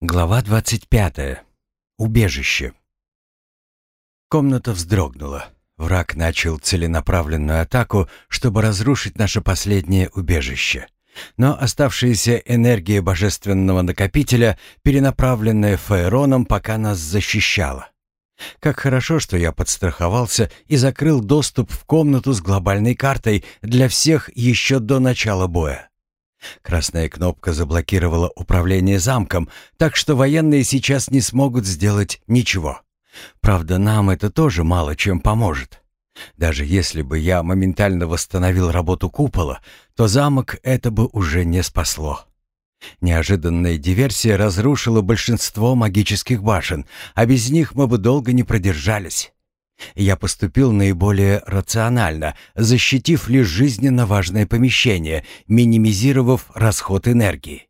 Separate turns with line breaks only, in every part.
Глава 25. Убежище. Комната вздрогнула. Враг начал целенаправленную атаку, чтобы разрушить наше последнее убежище. Но оставшаяся энергия божественного накопителя, перенаправленная Фаэроном, пока нас защищала. Как хорошо, что я подстраховался и закрыл доступ в комнату с глобальной картой для всех еще до начала боя. Красная кнопка заблокировала управление замком, так что военные сейчас не смогут сделать ничего. Правда, нам это тоже мало чем поможет. Даже если бы я моментально восстановил работу купола, то замок это бы уже не спасло. Неожиданная диверсия разрушила большинство магических башен, а без них мы бы долго не продержались. Я поступил наиболее рационально, защитив лишь жизненно важное помещение, минимизировав расход энергии.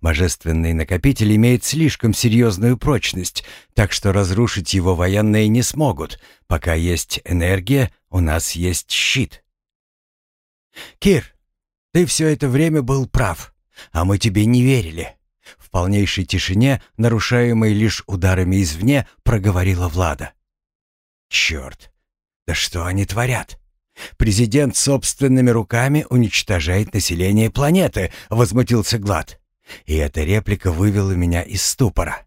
Божественный накопитель имеет слишком серьезную прочность, так что разрушить его военные не смогут. Пока есть энергия, у нас есть щит. «Кир, ты все это время был прав, а мы тебе не верили». В полнейшей тишине, нарушаемой лишь ударами извне, проговорила Влада. Черт! Да что они творят? Президент собственными руками уничтожает население планеты, возмутился Глад. И эта реплика вывела меня из ступора.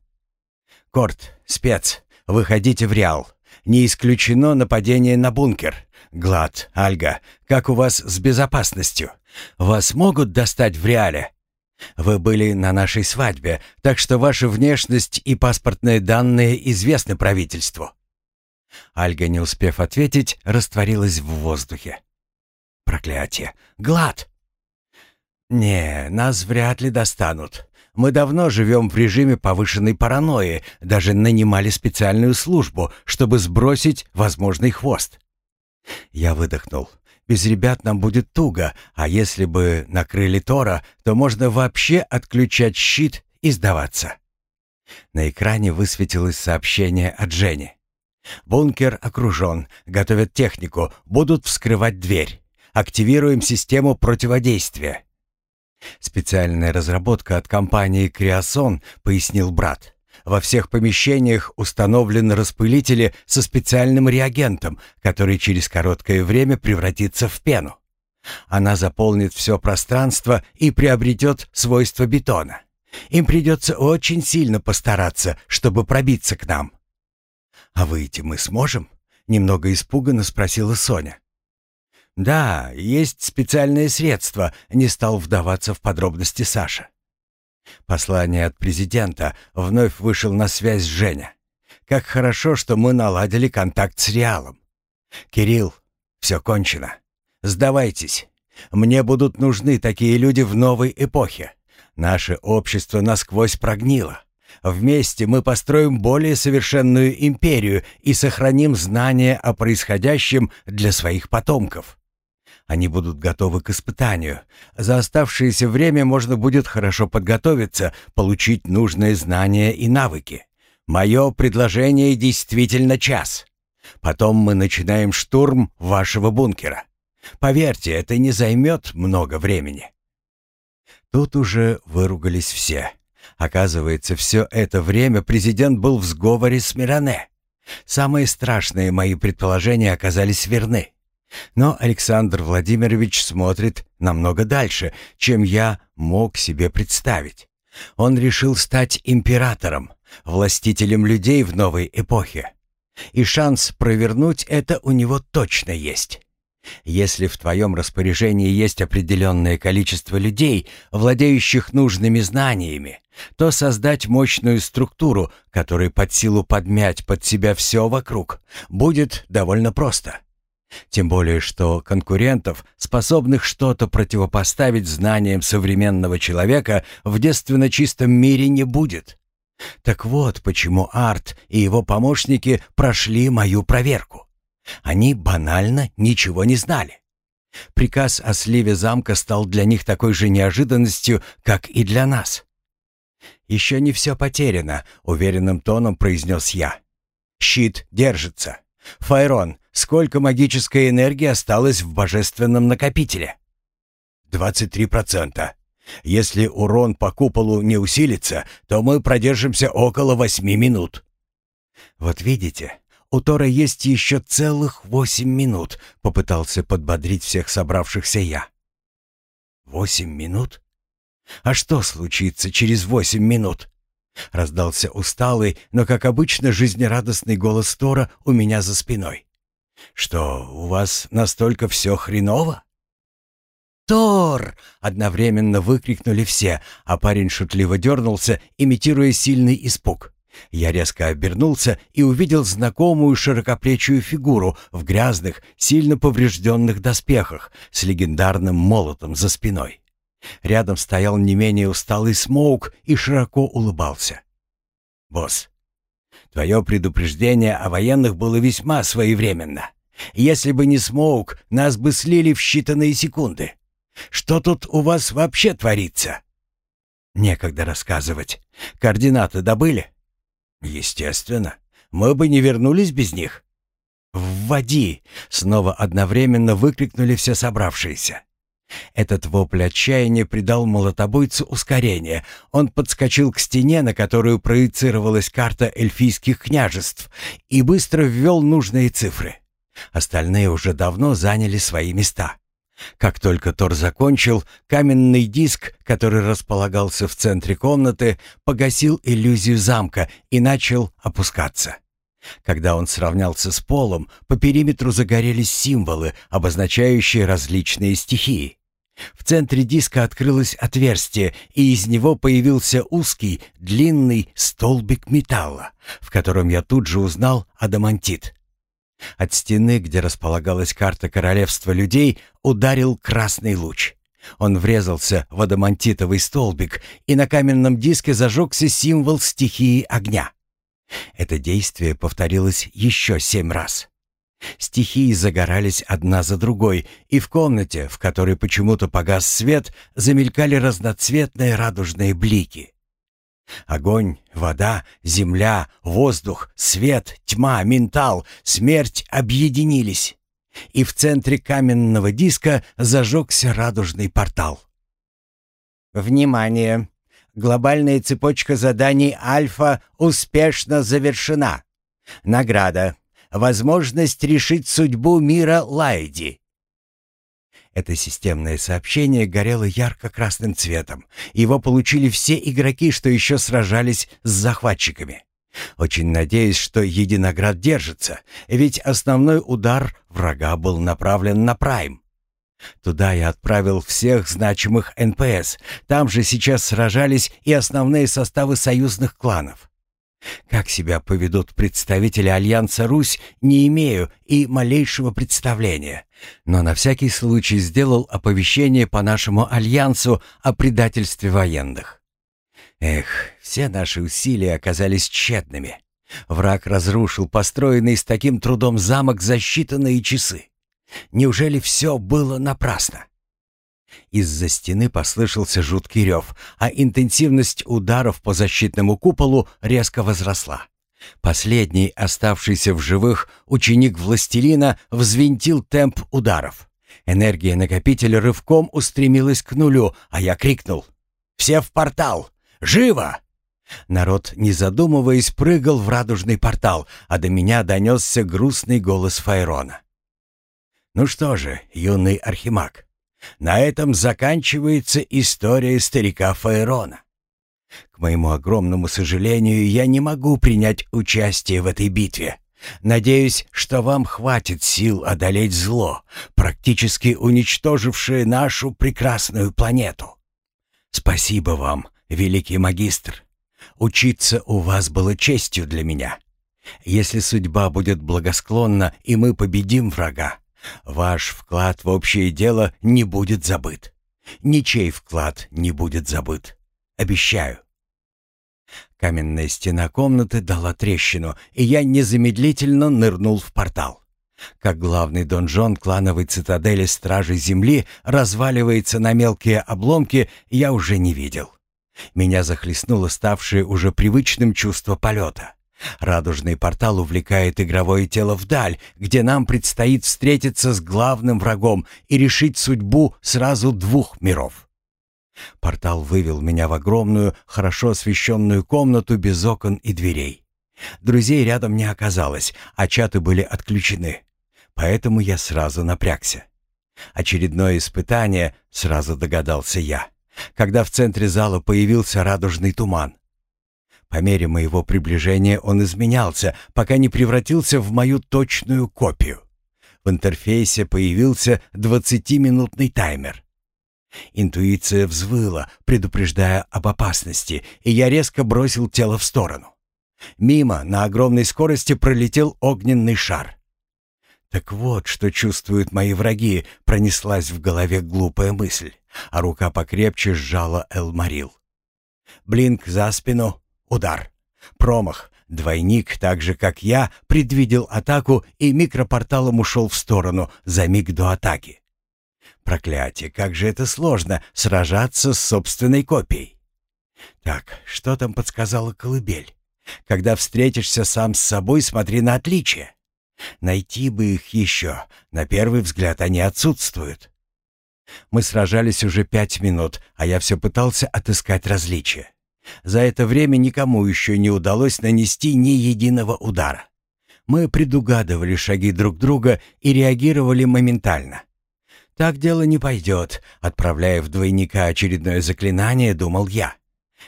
Корт, спец, выходите в Реал. Не исключено нападение на бункер. Глад, Альга, как у вас с безопасностью? Вас могут достать в Реале? Вы были на нашей свадьбе, так что ваша внешность и паспортные данные известны правительству. Альга, не успев ответить, растворилась в воздухе. «Проклятие! Глад!» «Не, нас вряд ли достанут. Мы давно живем в режиме повышенной паранойи, даже нанимали специальную службу, чтобы сбросить возможный хвост». Я выдохнул. «Без ребят нам будет туго, а если бы накрыли Тора, то можно вообще отключать щит и сдаваться». На экране высветилось сообщение от Жени. Бункер окружен, готовят технику, будут вскрывать дверь. Активируем систему противодействия. Специальная разработка от компании «Криосон», пояснил брат. Во всех помещениях установлены распылители со специальным реагентом, который через короткое время превратится в пену. Она заполнит все пространство и приобретет свойства бетона. Им придется очень сильно постараться, чтобы пробиться к нам. «А выйти мы сможем?» — немного испуганно спросила Соня. «Да, есть специальные средства», — не стал вдаваться в подробности Саша. Послание от президента вновь вышел на связь Женя. Как хорошо, что мы наладили контакт с Реалом. Кирилл, все кончено. Сдавайтесь. Мне будут нужны такие люди в новой эпохе. Наше общество насквозь прогнило. Вместе мы построим более совершенную империю и сохраним знания о происходящем для своих потомков. Они будут готовы к испытанию. За оставшееся время можно будет хорошо подготовиться, получить нужные знания и навыки. Мое предложение действительно час. Потом мы начинаем штурм вашего бункера. Поверьте, это не займет много времени. Тут уже выругались все. Оказывается, все это время президент был в сговоре с Миране. Самые страшные мои предположения оказались верны. Но Александр Владимирович смотрит намного дальше, чем я мог себе представить. Он решил стать императором, властителем людей в новой эпохе. И шанс провернуть это у него точно есть. Если в твоем распоряжении есть определенное количество людей, владеющих нужными знаниями, то создать мощную структуру, которой под силу подмять под себя все вокруг, будет довольно просто. Тем более, что конкурентов, способных что-то противопоставить знаниям современного человека, в девственно чистом мире не будет. Так вот, почему Арт и его помощники прошли мою проверку. Они банально ничего не знали. Приказ о сливе замка стал для них такой же неожиданностью, как и для нас. «Еще не все потеряно», — уверенным тоном произнес я. «Щит держится. Файрон, сколько магической энергии осталось в божественном накопителе?» «Двадцать три процента. Если урон по куполу не усилится, то мы продержимся около восьми минут». «Вот видите, у Тора есть еще целых восемь минут», — попытался подбодрить всех собравшихся я. «Восемь минут? А что случится через восемь минут?» Раздался усталый, но, как обычно, жизнерадостный голос Тора у меня за спиной. «Что, у вас настолько все хреново?» «Тор!» — одновременно выкрикнули все, а парень шутливо дернулся, имитируя сильный испуг. Я резко обернулся и увидел знакомую широкоплечую фигуру в грязных, сильно поврежденных доспехах с легендарным молотом за спиной. Рядом стоял не менее усталый Смоук и широко улыбался. «Босс, твое предупреждение о военных было весьма своевременно. Если бы не Смоук, нас бы слили в считанные секунды. Что тут у вас вообще творится?» «Некогда рассказывать. Координаты добыли?» «Естественно. Мы бы не вернулись без них». «Вводи!» — снова одновременно выкрикнули все собравшиеся. Этот вопль отчаяния придал молотобойцу ускорение. Он подскочил к стене, на которую проецировалась карта эльфийских княжеств, и быстро ввел нужные цифры. Остальные уже давно заняли свои места. Как только Тор закончил, каменный диск, который располагался в центре комнаты, погасил иллюзию замка и начал опускаться. Когда он сравнялся с полом, по периметру загорелись символы, обозначающие различные стихии. В центре диска открылось отверстие, и из него появился узкий, длинный столбик металла, в котором я тут же узнал адамантит. От стены, где располагалась карта королевства людей, ударил красный луч. Он врезался в адамантитовый столбик, и на каменном диске зажегся символ стихии огня. Это действие повторилось еще семь раз. Стихии загорались одна за другой, и в комнате, в которой почему-то погас свет, замелькали разноцветные радужные блики. Огонь, вода, земля, воздух, свет, тьма, ментал, смерть объединились. И в центре каменного диска зажегся радужный портал. Внимание! Глобальная цепочка заданий Альфа успешно завершена. Награда. Возможность решить судьбу мира Лайди. Это системное сообщение горело ярко-красным цветом. Его получили все игроки, что еще сражались с захватчиками. Очень надеюсь, что Единоград держится, ведь основной удар врага был направлен на Прайм. Туда я отправил всех значимых НПС. Там же сейчас сражались и основные составы союзных кланов. Как себя поведут представители Альянса Русь, не имею и малейшего представления. Но на всякий случай сделал оповещение по нашему Альянсу о предательстве военных. Эх, все наши усилия оказались тщетными. Враг разрушил построенный с таким трудом замок за считанные часы. Неужели все было напрасно? Из-за стены послышался жуткий рев, а интенсивность ударов по защитному куполу резко возросла. Последний, оставшийся в живых, ученик Властелина взвинтил темп ударов. Энергия накопителя рывком устремилась к нулю, а я крикнул «Все в портал! Живо!» Народ, не задумываясь, прыгал в радужный портал, а до меня донесся грустный голос Файрона. «Ну что же, юный архимаг, на этом заканчивается история старика Фаерона. К моему огромному сожалению, я не могу принять участие в этой битве. Надеюсь, что вам хватит сил одолеть зло, практически уничтожившее нашу прекрасную планету. Спасибо вам, великий магистр. Учиться у вас было честью для меня. Если судьба будет благосклонна и мы победим врага, Ваш вклад в общее дело не будет забыт. Ничей вклад не будет забыт. Обещаю. Каменная стена комнаты дала трещину, и я незамедлительно нырнул в портал. Как главный донжон клановой цитадели Стражей Земли разваливается на мелкие обломки, я уже не видел. Меня захлестнуло ставшее уже привычным чувство полета. Радужный портал увлекает игровое тело вдаль, где нам предстоит встретиться с главным врагом и решить судьбу сразу двух миров. Портал вывел меня в огромную, хорошо освещенную комнату без окон и дверей. Друзей рядом не оказалось, а чаты были отключены. Поэтому я сразу напрягся. Очередное испытание, сразу догадался я, когда в центре зала появился радужный туман. По мере моего приближения он изменялся, пока не превратился в мою точную копию. В интерфейсе появился 20-минутный таймер. Интуиция взвыла, предупреждая об опасности, и я резко бросил тело в сторону. Мимо на огромной скорости пролетел огненный шар. Так вот, что чувствуют мои враги, пронеслась в голове глупая мысль, а рука покрепче сжала Элмарил. Блинк за спину, удар. Промах. Двойник, так же как я, предвидел атаку и микропорталом ушел в сторону за миг до атаки. Проклятие, как же это сложно сражаться с собственной копией. Так, что там подсказала колыбель? Когда встретишься сам с собой, смотри на отличия. Найти бы их еще. На первый взгляд они отсутствуют. Мы сражались уже пять минут, а я все пытался отыскать различия. За это время никому еще не удалось нанести ни единого удара. Мы предугадывали шаги друг друга и реагировали моментально. Так дело не пойдет, отправляя в двойника очередное заклинание, думал я.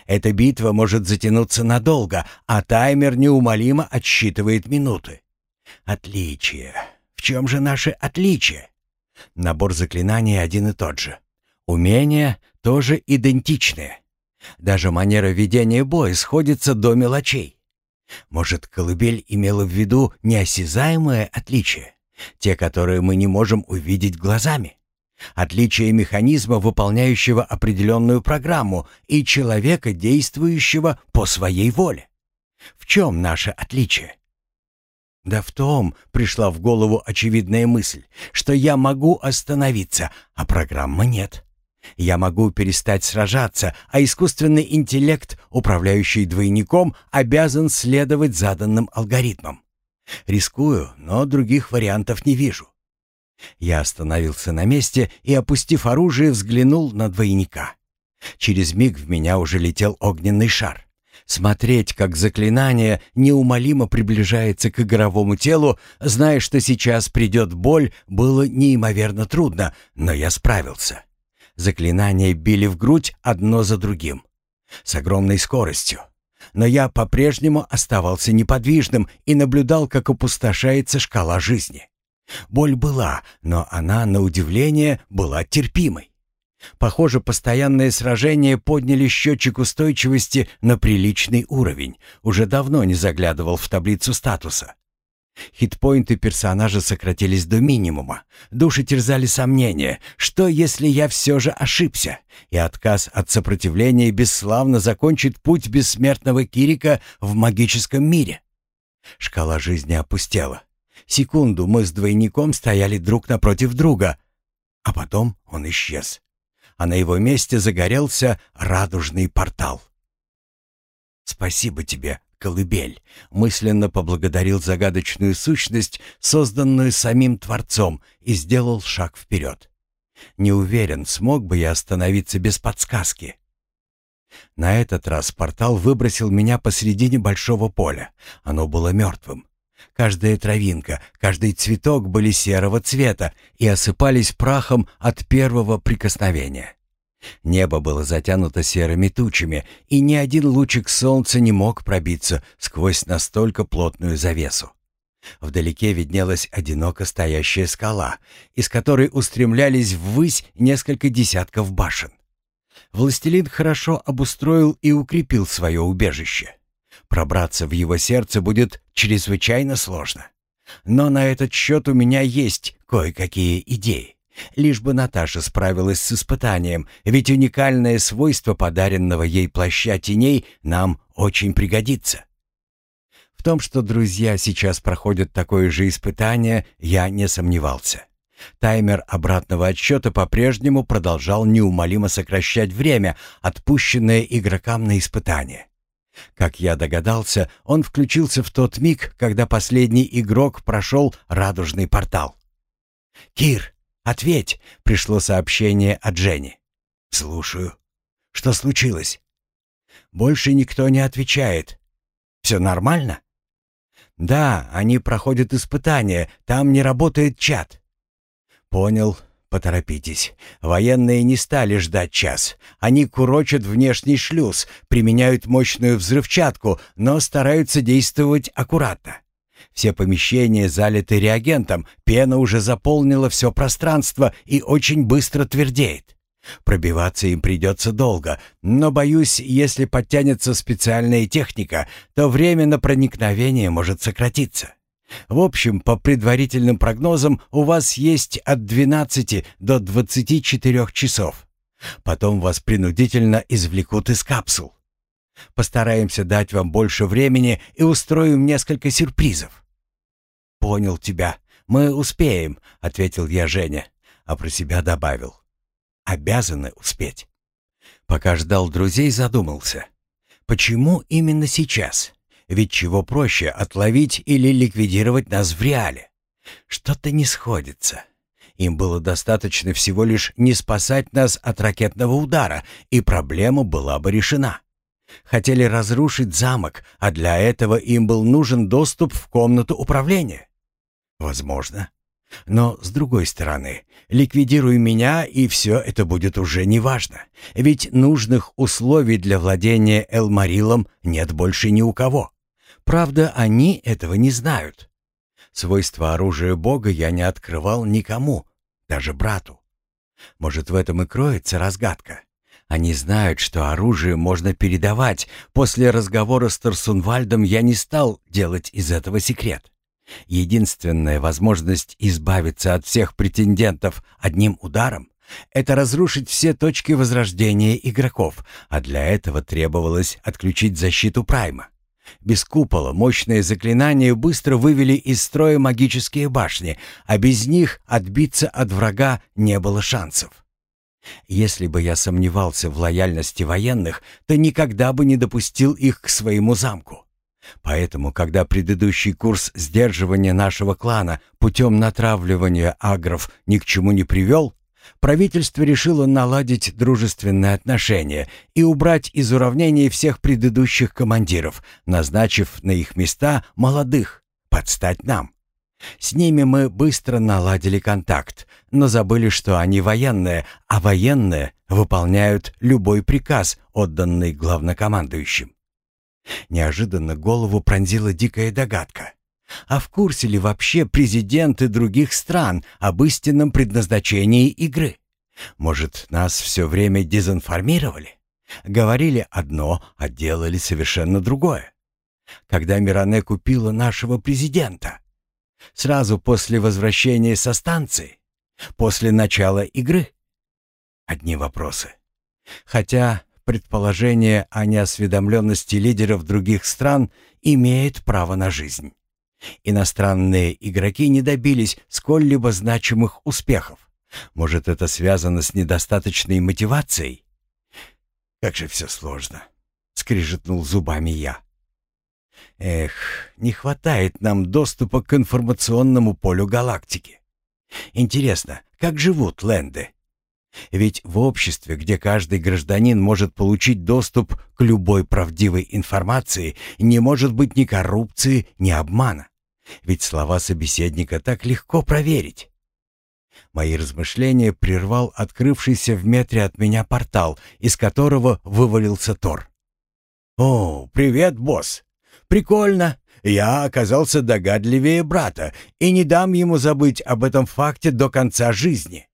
Эта битва может затянуться надолго, а таймер неумолимо отсчитывает минуты. Отличие. В чем же наше отличие? Набор заклинаний один и тот же. Умения тоже идентичные. Даже манера ведения боя сходится до мелочей. Может, колыбель имела в виду неосязаемое отличие, те, которые мы не можем увидеть глазами? Отличие механизма, выполняющего определенную программу, и человека, действующего по своей воле. В чем наше отличие? Да в том пришла в голову очевидная мысль, что я могу остановиться, а программы нет. Я могу перестать сражаться, а искусственный интеллект, управляющий двойником, обязан следовать заданным алгоритмам. Рискую, но других вариантов не вижу. Я остановился на месте и, опустив оружие, взглянул на двойника. Через миг в меня уже летел огненный шар. Смотреть, как заклинание неумолимо приближается к игровому телу, зная, что сейчас придет боль, было неимоверно трудно, но я справился. Заклинания били в грудь одно за другим. С огромной скоростью. Но я по-прежнему оставался неподвижным и наблюдал, как опустошается шкала жизни. Боль была, но она, на удивление, была терпимой. Похоже, постоянные сражения подняли счетчик устойчивости на приличный уровень. Уже давно не заглядывал в таблицу статуса. Хитпоинты персонажа сократились до минимума. Души терзали сомнения, что если я все же ошибся, и отказ от сопротивления бесславно закончит путь бессмертного Кирика в магическом мире. Шкала жизни опустела. Секунду мы с двойником стояли друг напротив друга, а потом он исчез. А на его месте загорелся радужный портал. «Спасибо тебе, колыбель», — мысленно поблагодарил загадочную сущность, созданную самим Творцом, и сделал шаг вперед. Не уверен, смог бы я остановиться без подсказки. На этот раз портал выбросил меня посредине большого поля. Оно было мертвым. Каждая травинка, каждый цветок были серого цвета и осыпались прахом от первого прикосновения. Небо было затянуто серыми тучами, и ни один лучик солнца не мог пробиться сквозь настолько плотную завесу. Вдалеке виднелась одиноко стоящая скала, из которой устремлялись ввысь несколько десятков башен. Властелин хорошо обустроил и укрепил свое убежище. Пробраться в его сердце будет чрезвычайно сложно. Но на этот счет у меня есть кое-какие идеи. Лишь бы Наташа справилась с испытанием, ведь уникальное свойство подаренного ей плаща теней нам очень пригодится. В том, что друзья сейчас проходят такое же испытание, я не сомневался. Таймер обратного отсчета по-прежнему продолжал неумолимо сокращать время, отпущенное игрокам на испытание. Как я догадался, он включился в тот миг, когда последний игрок прошел радужный портал. «Кир, ответь!» — пришло сообщение от Жени. «Слушаю». Что случилось? Больше никто не отвечает. Все нормально? Да, они проходят испытания, там не работает чат. Понял, поторопитесь. Военные не стали ждать час. Они курочат внешний шлюз, применяют мощную взрывчатку, но стараются действовать аккуратно. Все помещения залиты реагентом, пена уже заполнила все пространство и очень быстро твердеет. Пробиваться им придется долго, но, боюсь, если подтянется специальная техника, то время на проникновение может сократиться. В общем, по предварительным прогнозам, у вас есть от 12 до 24 часов. Потом вас принудительно извлекут из капсул. Постараемся дать вам больше времени и устроим несколько сюрпризов. Понял тебя. Мы успеем, ответил я Жене, а про себя добавил: обязаны успеть. Пока ждал друзей, задумался. Почему именно сейчас? Ведь чего проще отловить или ликвидировать нас в реале? Что-то не сходится. Им было достаточно всего лишь не спасать нас от ракетного удара, и проблема была бы решена. Хотели разрушить замок, а для этого им был нужен доступ в комнату управления. Возможно. Но, с другой стороны, ликвидируй меня, и все это будет уже неважно. Ведь нужных условий для владения Элмарилом нет больше ни у кого. Правда, они этого не знают. Свойства оружия Бога я не открывал никому, даже брату. Может, в этом и кроется разгадка. Они знают, что оружие можно передавать. После разговора с Тарсунвальдом я не стал делать из этого секрет. Единственная возможность избавиться от всех претендентов одним ударом — это разрушить все точки возрождения игроков, а для этого требовалось отключить защиту Прайма. Без купола мощные заклинания быстро вывели из строя магические башни, а без них отбиться от врага не было шансов. Если бы я сомневался в лояльности военных, то никогда бы не допустил их к своему замку. Поэтому, когда предыдущий курс сдерживания нашего клана путем натравливания агров ни к чему не привел, правительство решило наладить дружественные отношения и убрать из уравнения всех предыдущих командиров, назначив на их места молодых, подстать нам. С ними мы быстро наладили контакт, но забыли, что они военные, а военные выполняют любой приказ, отданный главнокомандующим. Неожиданно голову пронзила дикая догадка. А в курсе ли вообще президенты других стран об истинном предназначении игры? Может, нас все время дезинформировали? Говорили одно, а делали совершенно другое. Когда Миране купила нашего президента? Сразу после возвращения со станции? После начала игры? Одни вопросы. Хотя предположение о неосведомленности лидеров других стран имеет право на жизнь. Иностранные игроки не добились сколь-либо значимых успехов. Может, это связано с недостаточной мотивацией? Как же все сложно, скрижетнул зубами я. Эх, не хватает нам доступа к информационному полю галактики. Интересно, как живут ленды? Ведь в обществе, где каждый гражданин может получить доступ к любой правдивой информации, не может быть ни коррупции, ни обмана. Ведь слова собеседника так легко проверить. Мои размышления прервал открывшийся в метре от меня портал, из которого вывалился Тор. «О, привет, босс! Прикольно! Я оказался догадливее брата и не дам ему забыть об этом факте до конца жизни».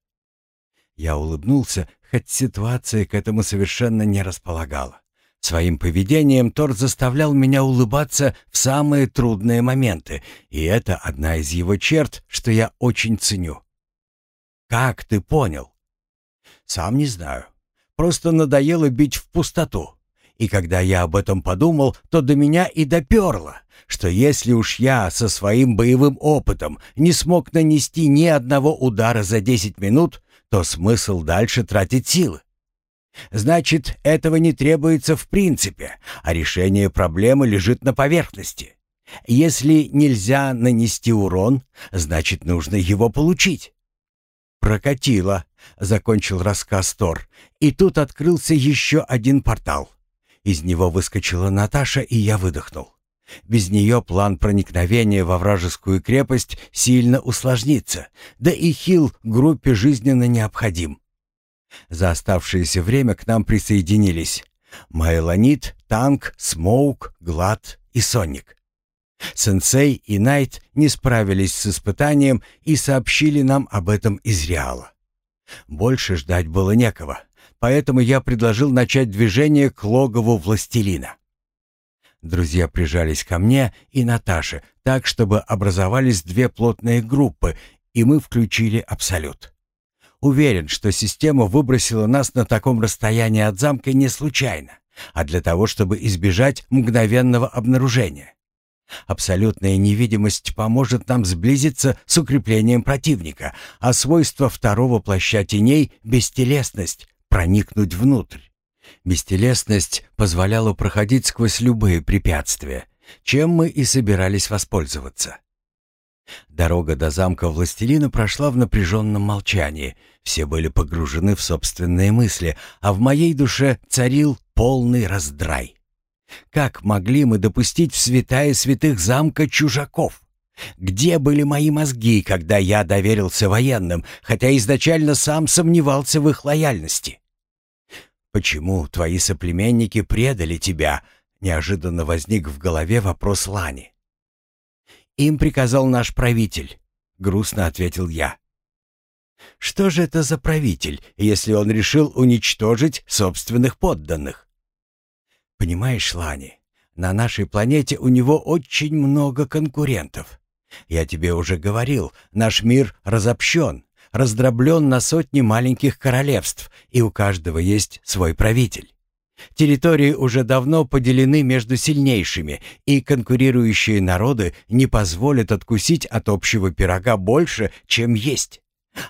Я улыбнулся, хоть ситуация к этому совершенно не располагала. Своим поведением Тор заставлял меня улыбаться в самые трудные моменты, и это одна из его черт, что я очень ценю. «Как ты понял?» «Сам не знаю. Просто надоело бить в пустоту. И когда я об этом подумал, то до меня и доперло, что если уж я со своим боевым опытом не смог нанести ни одного удара за десять минут, то смысл дальше тратить силы. Значит, этого не требуется в принципе, а решение проблемы лежит на поверхности. Если нельзя нанести урон, значит, нужно его получить. «Прокатило», — закончил рассказ Тор. И тут открылся еще один портал. Из него выскочила Наташа, и я выдохнул. Без нее план проникновения во вражескую крепость сильно усложнится, да и хил группе жизненно необходим. За оставшееся время к нам присоединились Майлонит, Танк, Смоук, Глад и Соник. Сенсей и Найт не справились с испытанием и сообщили нам об этом из Реала. Больше ждать было некого, поэтому я предложил начать движение к логову Властелина. Друзья прижались ко мне и Наташе так, чтобы образовались две плотные группы, и мы включили Абсолют. Уверен, что система выбросила нас на таком расстоянии от замка не случайно, а для того, чтобы избежать мгновенного обнаружения. Абсолютная невидимость поможет нам сблизиться с укреплением противника, а свойство второго плаща теней — бестелесность — проникнуть внутрь. Бестелесность позволяла проходить сквозь любые препятствия, чем мы и собирались воспользоваться. Дорога до замка Властелина прошла в напряженном молчании. Все были погружены в собственные мысли, а в моей душе царил полный раздрай. Как могли мы допустить в святая святых замка чужаков? Где были мои мозги, когда я доверился военным, хотя изначально сам сомневался в их лояльности? «Почему твои соплеменники предали тебя?» — неожиданно возник в голове вопрос Лани. «Им приказал наш правитель», — грустно ответил я. «Что же это за правитель, если он решил уничтожить собственных подданных?» «Понимаешь, Лани, на нашей планете у него очень много конкурентов. Я тебе уже говорил, наш мир разобщен, раздроблен на сотни маленьких королевств, и у каждого есть свой правитель. Территории уже давно поделены между сильнейшими, и конкурирующие народы не позволят откусить от общего пирога больше, чем есть.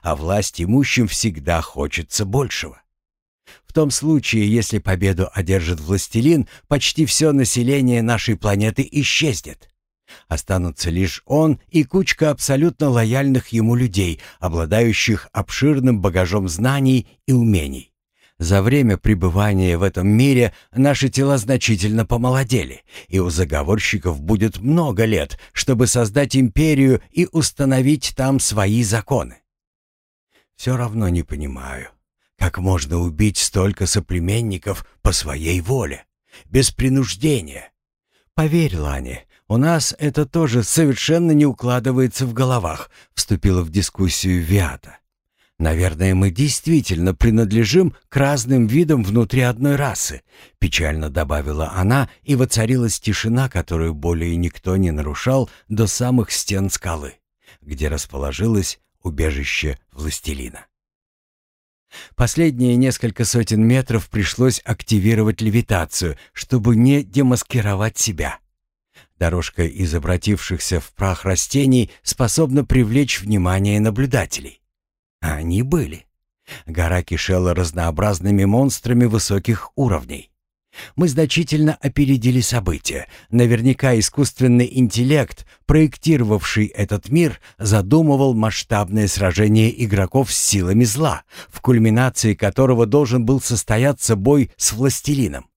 А власть имущим всегда хочется большего. В том случае, если победу одержит властелин, почти все население нашей планеты исчезнет. Останутся лишь он и кучка абсолютно лояльных ему людей, обладающих обширным багажом знаний и умений. За время пребывания в этом мире наши тела значительно помолодели, и у заговорщиков будет много лет, чтобы создать империю и установить там свои законы. Все равно не понимаю, как можно убить столько соплеменников по своей воле, без принуждения. Поверь, Лане, «У нас это тоже совершенно не укладывается в головах», — вступила в дискуссию Виата. «Наверное, мы действительно принадлежим к разным видам внутри одной расы», — печально добавила она, и воцарилась тишина, которую более никто не нарушал до самых стен скалы, где расположилось убежище властелина. Последние несколько сотен метров пришлось активировать левитацию, чтобы не демаскировать себя. Дорожка из обратившихся в прах растений способна привлечь внимание наблюдателей. А они были. Гора кишела разнообразными монстрами высоких уровней. Мы значительно опередили события. Наверняка искусственный интеллект, проектировавший этот мир, задумывал масштабное сражение игроков с силами зла, в кульминации которого должен был состояться бой с властелином.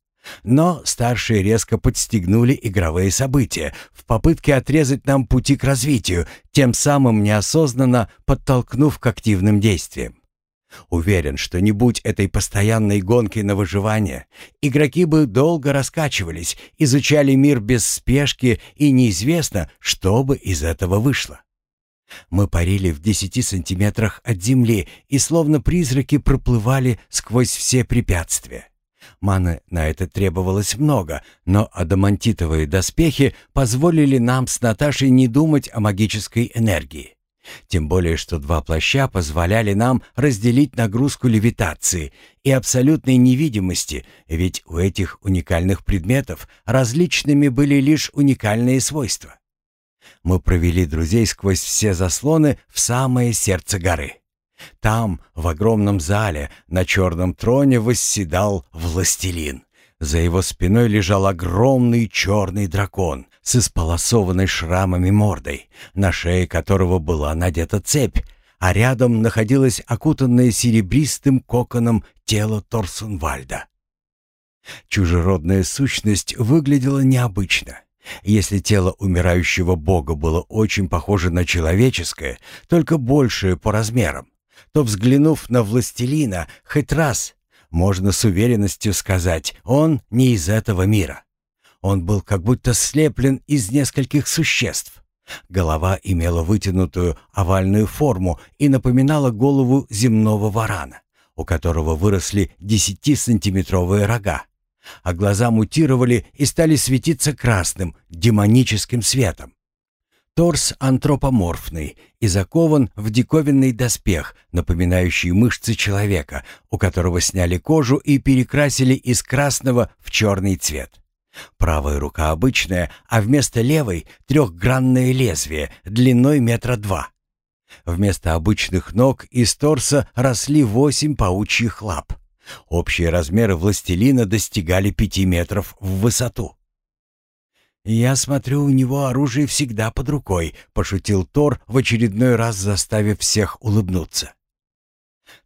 Но старшие резко подстегнули игровые события в попытке отрезать нам пути к развитию, тем самым неосознанно подтолкнув к активным действиям. Уверен, что не будь этой постоянной гонки на выживание, игроки бы долго раскачивались, изучали мир без спешки, и неизвестно, что бы из этого вышло. Мы парили в десяти сантиметрах от земли и словно призраки проплывали сквозь все препятствия. Маны на это требовалось много, но адамантитовые доспехи позволили нам с Наташей не думать о магической энергии. Тем более, что два плаща позволяли нам разделить нагрузку левитации и абсолютной невидимости, ведь у этих уникальных предметов различными были лишь уникальные свойства. Мы провели друзей сквозь все заслоны в самое сердце горы. Там, в огромном зале, на черном троне восседал властелин. За его спиной лежал огромный черный дракон с исполосованной шрамами мордой, на шее которого была надета цепь, а рядом находилось окутанное серебристым коконом тело Торсунвальда. Чужеродная сущность выглядела необычно. Если тело умирающего бога было очень похоже на человеческое, только большее по размерам, то, взглянув на властелина хоть раз, можно с уверенностью сказать, он не из этого мира. Он был как будто слеплен из нескольких существ. Голова имела вытянутую овальную форму и напоминала голову земного варана, у которого выросли десятисантиметровые рога, а глаза мутировали и стали светиться красным, демоническим светом. Торс антропоморфный и закован в диковинный доспех, напоминающий мышцы человека, у которого сняли кожу и перекрасили из красного в черный цвет. Правая рука обычная, а вместо левой трехгранное лезвие длиной метра два. Вместо обычных ног из торса росли восемь паучьих лап. Общие размеры властелина достигали пяти метров в высоту. «Я смотрю, у него оружие всегда под рукой», — пошутил Тор, в очередной раз заставив всех улыбнуться.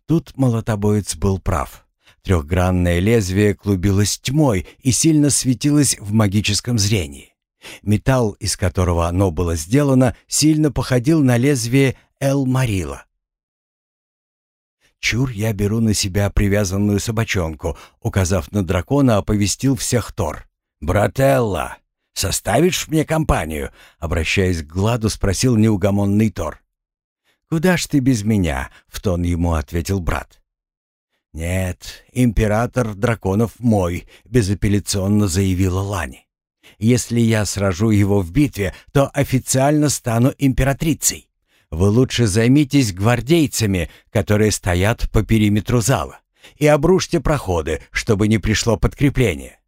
Тут молотобоец был прав. Трехгранное лезвие клубилось тьмой и сильно светилось в магическом зрении. Металл, из которого оно было сделано, сильно походил на лезвие Эл-Марила. «Чур, я беру на себя привязанную собачонку», указав на дракона, оповестил всех Тор. «Брателла, составишь мне компанию?» Обращаясь к Гладу, спросил неугомонный Тор. «Куда ж ты без меня?» — в тон ему ответил брат. «Нет, император драконов мой», — безапелляционно заявила Лани. «Если я сражу его в битве, то официально стану императрицей. Вы лучше займитесь гвардейцами, которые стоят по периметру зала, и обрушьте проходы, чтобы не пришло подкрепление.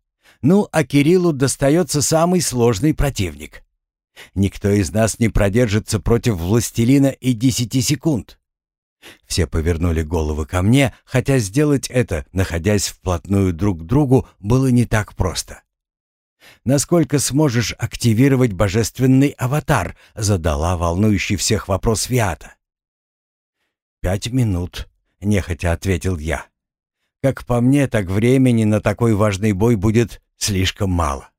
Ну, а Кириллу достается самый сложный противник. Никто из нас не продержится против властелина и десяти секунд. Все повернули головы ко мне, хотя сделать это, находясь вплотную друг к другу, было не так просто. «Насколько сможешь активировать божественный аватар?» — задала волнующий всех вопрос Виата. «Пять минут», — нехотя ответил я. «Как по мне, так времени на такой важный бой будет слишком мало».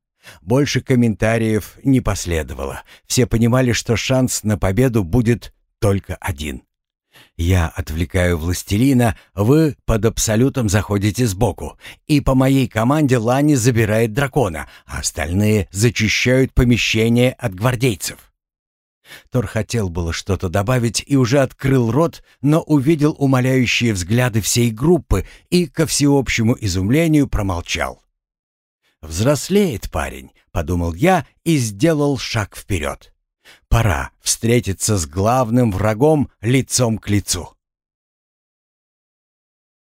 Больше комментариев не последовало. Все понимали, что шанс на победу будет только один. Я отвлекаю властелина, вы под абсолютом заходите сбоку, и по моей команде Лани забирает дракона, а остальные зачищают помещение от гвардейцев. Тор хотел было что-то добавить и уже открыл рот, но увидел умоляющие взгляды всей группы и, ко всеобщему изумлению, промолчал. «Взрослеет парень», — подумал я и сделал шаг вперед. Пора встретиться с главным врагом лицом к лицу.